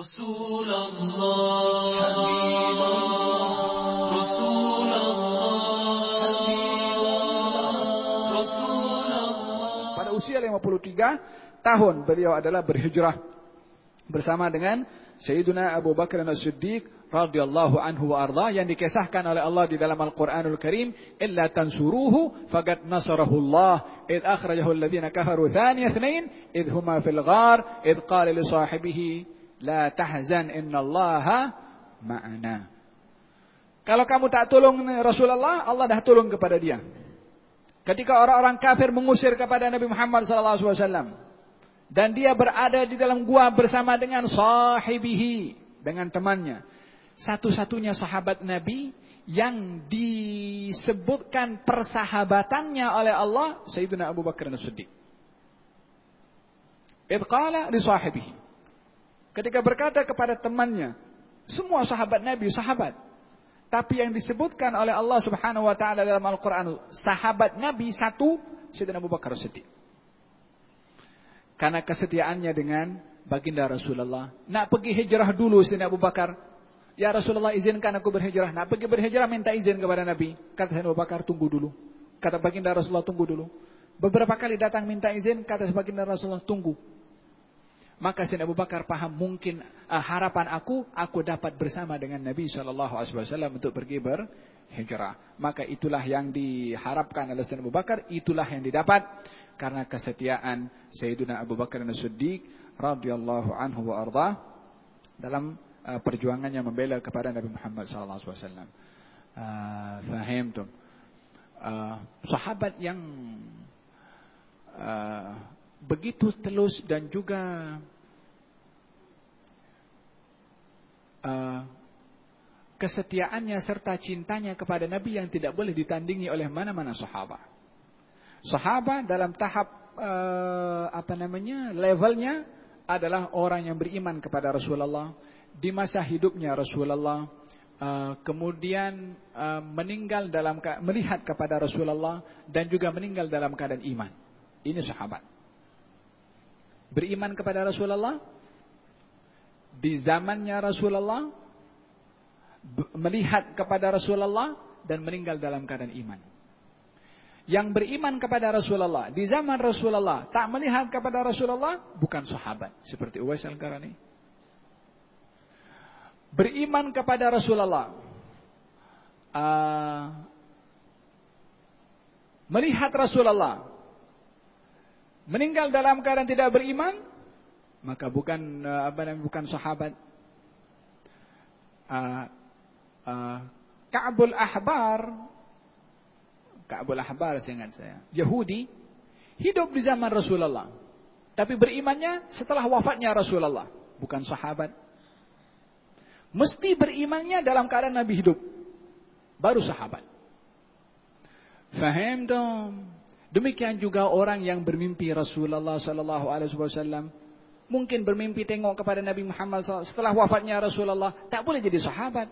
رسول الله حبيب الله رسول الله حبيب الله رسول الله Pada usia 53 tahun beliau adalah berhijrah bersama dengan Sayyidina Abu Bakar As-Siddiq radhiyallahu anhu wa arda yang dikisahkan oleh Allah di dalam Al-Qur'anul Karim illa tansuruhu faqad nasarahu Allah id akhrajahu alladhina kafaru thaniya ithnain id huma fil ghar id qala li sahibihi la tahzan innallaha ma'ana Kalau kamu tak tolong Rasulullah Allah dah tolong kepada dia Ketika orang-orang kafir mengusir kepada Nabi Muhammad wasallam dan dia berada di dalam gua bersama dengan sahibihi dengan temannya satu-satunya sahabat Nabi yang disebutkan persahabatannya oleh Allah Sayyidina Abu Bakar As-Siddiq. Idqala li sahibihi. Ketika berkata kepada temannya, semua sahabat Nabi sahabat. Tapi yang disebutkan oleh Allah Subhanahu wa taala dalam Al-Qur'an, sahabat Nabi satu Sayyidina Abu Bakar As-Siddiq. Karena kesetiaannya dengan baginda Rasulullah. Nak pergi hijrah dulu Sayyidina Abu Bakar. Ya Rasulullah izinkan aku berhijrah. Nak pergi berhijrah minta izin kepada Nabi. Kata Sayyidina Abu Bakar tunggu dulu. Kata baginda Rasulullah tunggu dulu. Beberapa kali datang minta izin. Kata baginda Rasulullah tunggu. Maka Sayyidina Abu Bakar paham mungkin uh, harapan aku. Aku dapat bersama dengan Nabi SAW untuk pergi berhijrah. Maka itulah yang diharapkan oleh Sayyidina Abu Bakar. Itulah yang didapat. Karena kesetiaan Sayyidina Abu Bakar As-Siddiq radhiyallahu anhu wa arda dalam uh, perjuangannya membela kepada Nabi Muhammad wasallam. Uh, faham tuh. Uh, sahabat yang uh, begitu telus dan juga uh, kesetiaannya serta cintanya kepada Nabi yang tidak boleh ditandingi oleh mana-mana sahabat. Sahabat dalam tahap uh, apa namanya levelnya adalah orang yang beriman kepada Rasulullah di masa hidupnya Rasulullah uh, kemudian uh, meninggal dalam melihat kepada Rasulullah dan juga meninggal dalam keadaan iman. Ini sahabat. Beriman kepada Rasulullah di zamannya Rasulullah melihat kepada Rasulullah dan meninggal dalam keadaan iman. Yang beriman kepada Rasulullah di zaman Rasulullah tak melihat kepada Rasulullah bukan sahabat seperti Uwais Al-Qarani. Beriman kepada Rasulullah uh, melihat Rasulullah meninggal dalam keadaan tidak beriman maka bukan uh, apa namanya bukan sahabat. Uh, uh, Ka'bul Ahbar Ka'bul Ahbar saya ingat saya Yahudi hidup di zaman Rasulullah tapi berimannya setelah wafatnya Rasulullah bukan sahabat. Mesti berimannya dalam keadaan Nabi hidup baru sahabat. Faham dong demikian juga orang yang bermimpi Rasulullah sallallahu alaihi wasallam Mungkin bermimpi tengok kepada Nabi Muhammad SAW. Setelah wafatnya Rasulullah. Tak boleh jadi sahabat.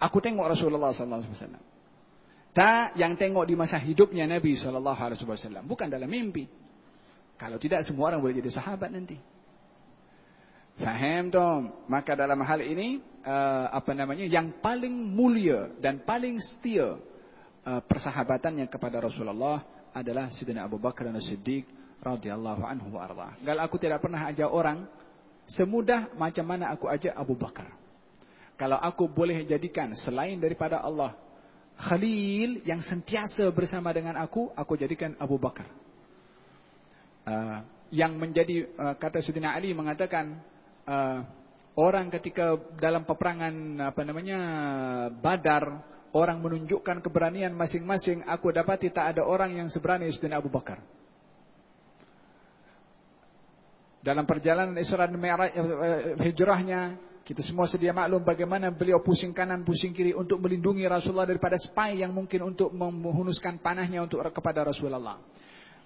Aku tengok Rasulullah SAW. Tak yang tengok di masa hidupnya Nabi SAW. Bukan dalam mimpi. Kalau tidak semua orang boleh jadi sahabat nanti. Faham dong. Maka dalam hal ini. Uh, apa namanya. Yang paling mulia dan paling setia. Uh, persahabatannya kepada Rasulullah. Adalah Sidina Abu Bakar dan Siddiq radhiyallahu anhu wa arda. Gal aku tidak pernah ajak orang semudah macam mana aku ajak Abu Bakar. Kalau aku boleh jadikan selain daripada Allah Khalil yang sentiasa bersama dengan aku, aku jadikan Abu Bakar. Uh, yang menjadi uh, kata Sayyidina Ali mengatakan uh, orang ketika dalam peperangan apa namanya Badar orang menunjukkan keberanian masing-masing aku dapati tak ada orang yang seberani Sayyidina Abu Bakar. Dalam perjalanan Isra dan Mi'raj eh, eh, hijrahnya, kita semua sedia maklum bagaimana beliau pusing kanan, pusing kiri untuk melindungi Rasulullah daripada spy yang mungkin untuk menghunuskan panahnya untuk kepada Rasulullah.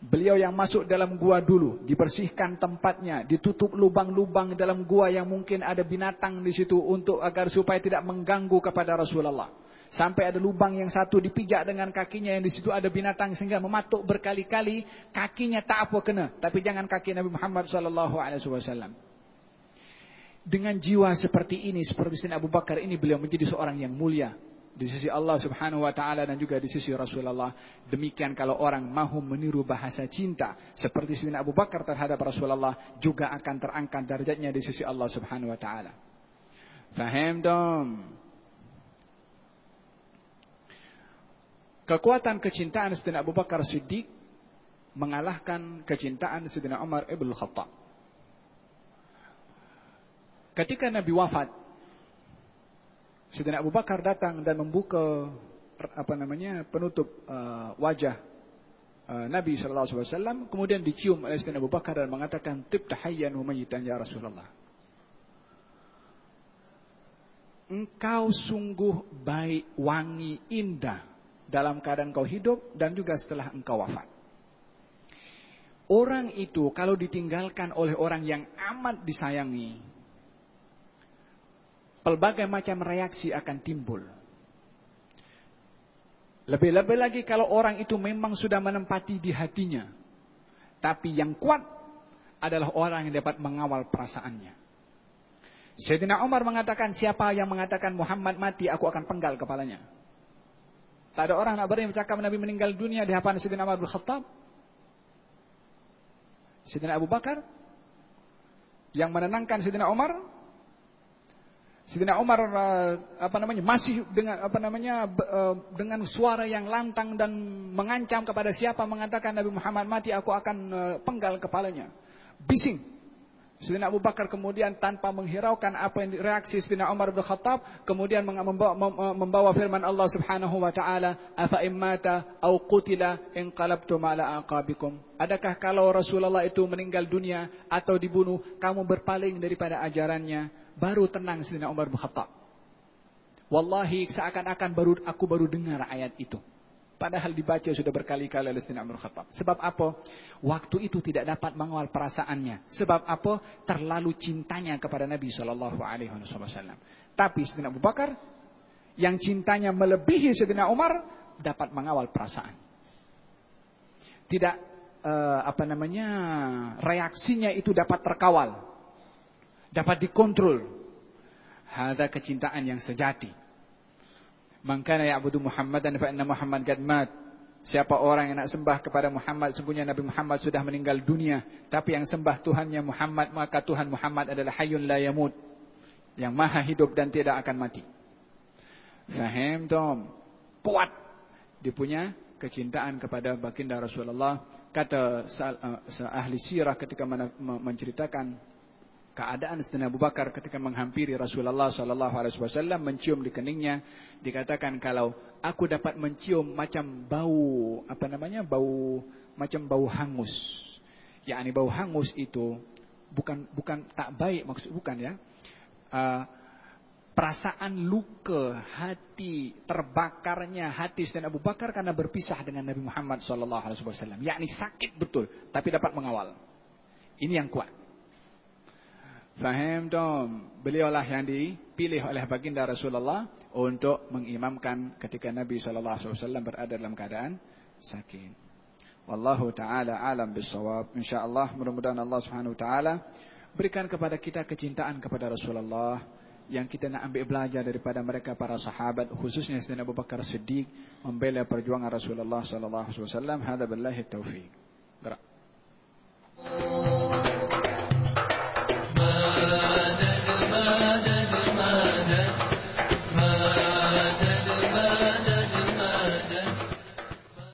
Beliau yang masuk dalam gua dulu, dibersihkan tempatnya, ditutup lubang-lubang dalam gua yang mungkin ada binatang di situ untuk agar supaya tidak mengganggu kepada Rasulullah. Sampai ada lubang yang satu dipijak dengan kakinya yang di situ ada binatang sehingga mematuk berkali-kali kakinya tak apa kena, tapi jangan kaki Nabi Muhammad sallallahu alaihi wasallam. Dengan jiwa seperti ini, seperti Sayyidina Abu Bakar ini beliau menjadi seorang yang mulia di sisi Allah Subhanahu wa taala dan juga di sisi Rasulullah. Demikian kalau orang mahu meniru bahasa cinta seperti Sayyidina Abu Bakar terhadap Rasulullah juga akan terangkat derajatnya di sisi Allah Subhanahu wa taala. Faham dong? Kekuatan kecintaan Sayyidina Abu Bakar Siddiq mengalahkan kecintaan Sayyidina Umar Ibn Khattab. Ketika Nabi wafat, Sayyidina Abu Bakar datang dan membuka apa namanya penutup uh, wajah uh, Nabi sallallahu alaihi wasallam kemudian dicium oleh Sayyidina Abu Bakar dan mengatakan tibta hayyan wa ya Rasulullah. Engkau sungguh baik, wangi, indah dalam keadaan kau hidup dan juga setelah engkau wafat. Orang itu kalau ditinggalkan oleh orang yang amat disayangi, pelbagai macam reaksi akan timbul. Lebih-lebih lagi kalau orang itu memang sudah menempati di hatinya. Tapi yang kuat adalah orang yang dapat mengawal perasaannya. Sayyidina Umar mengatakan siapa yang mengatakan Muhammad mati aku akan penggal kepalanya. Tak ada orang nak berani bercakap Nabi meninggal dunia di hadapan Sayyidina Umar bin Khattab. Sayyidina Abu Bakar yang menenangkan Sayyidina Umar Sayyidina Umar uh, apa namanya masih dengan apa namanya uh, dengan suara yang lantang dan mengancam kepada siapa mengatakan Nabi Muhammad mati aku akan uh, penggal kepalanya. Bising. Sayyidina Abu Bakar kemudian tanpa menghiraukan apa yang reaksi Sayyidina Umar bin Khattab kemudian membawa, membawa firman Allah Subhanahu wa taala afa immata au qutila inqalabtum ala aqabikum. Adakah kalau Rasulullah itu meninggal dunia atau dibunuh kamu berpaling daripada ajarannya? baru tenang Sayyidina Umar bin Khattab. Wallahi seakan-akan baru aku baru dengar ayat itu. Padahal dibaca sudah berkali-kali oleh Sayyidina Umar Khattab. Sebab apa? Waktu itu tidak dapat mengawal perasaannya. Sebab apa? Terlalu cintanya kepada Nabi Shallallahu Alaihi Wasallam. Tapi Sayyidina Abu Bakar yang cintanya melebihi Sayyidina Umar dapat mengawal perasaan. Tidak uh, apa namanya reaksinya itu dapat terkawal dapat dikontrol. Hada kecintaan yang sejati. Mangkana ya'budu Muhammadan fa inna Muhammad qad mat. Siapa orang yang nak sembah kepada Muhammad, sungguhnya Nabi Muhammad sudah meninggal dunia. Tapi yang sembah Tuhannya Muhammad, maka Tuhan Muhammad adalah hayyun la yamut. Yang maha hidup dan tidak akan mati. Faham tom? Kuat. Dia punya kecintaan kepada baginda Rasulullah. Kata uh, ahli sirah ketika menceritakan keadaan Sayyidina Abu Bakar ketika menghampiri Rasulullah sallallahu alaihi wasallam mencium di keningnya dikatakan kalau aku dapat mencium macam bau apa namanya bau macam bau hangus. Yakni bau hangus itu bukan bukan tak baik maksud bukan ya. Uh, perasaan luka hati terbakarnya hati Sayyidina Abu Bakar karena berpisah dengan Nabi Muhammad sallallahu alaihi wasallam. Yakni sakit betul tapi dapat mengawal. Ini yang kuat Faham tom. Beliaulah yang dipilih oleh baginda Rasulullah untuk mengimamkan ketika Nabi SAW berada dalam keadaan sakit. Wallahu taala alam bisawab. Insyaallah mudah-mudahan Allah Subhanahu wa taala berikan kepada kita kecintaan kepada Rasulullah yang kita nak ambil belajar daripada mereka para sahabat khususnya Sayyidina Abu Bakar Siddiq membela perjuangan Rasulullah sallallahu alaihi wasallam. Hada billahi taufik. Gerak.